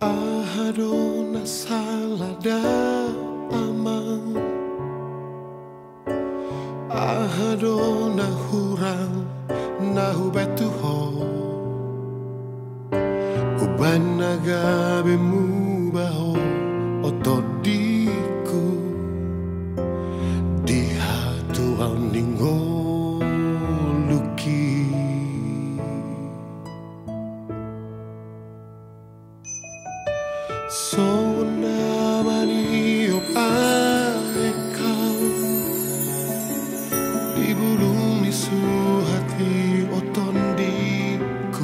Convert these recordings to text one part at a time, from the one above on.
Ahadona salada amang Ahadona hurang nahu betuho Uban nagabe mu baho otodiku Dihatu au ningo luki 서운함만 이어바니까 네 부름 미수하디 어떤 디고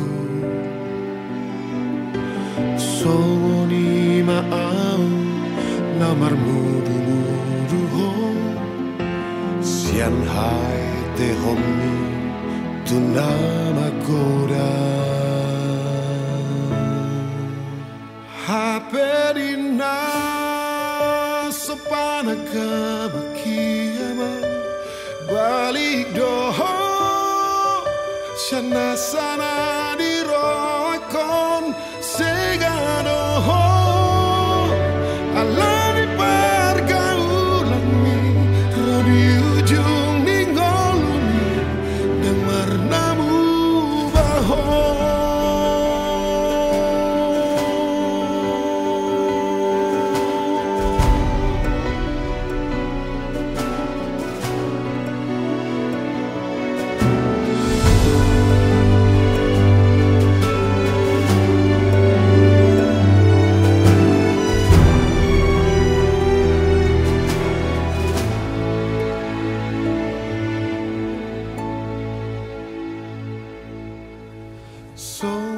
서운이 마음 나말 무르무르호 시안할 때 없니 두 남아 고라 Haperina sepana kemakiaman balik doho sana sana dirokon seganoho Allah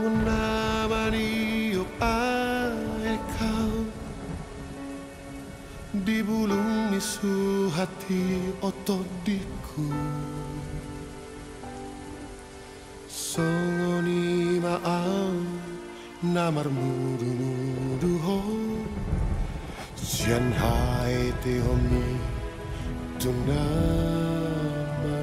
Sona maniop kau. Di bulung isu hati otodiku. Songoni maau namarmu dulu ho. Sian hai te homi tu nama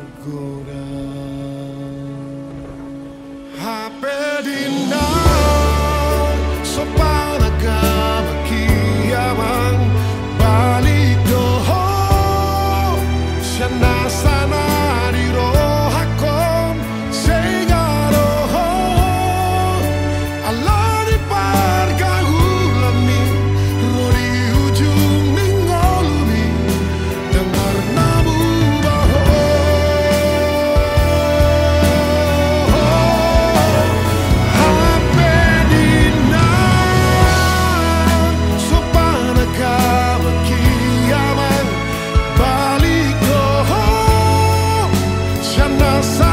coração.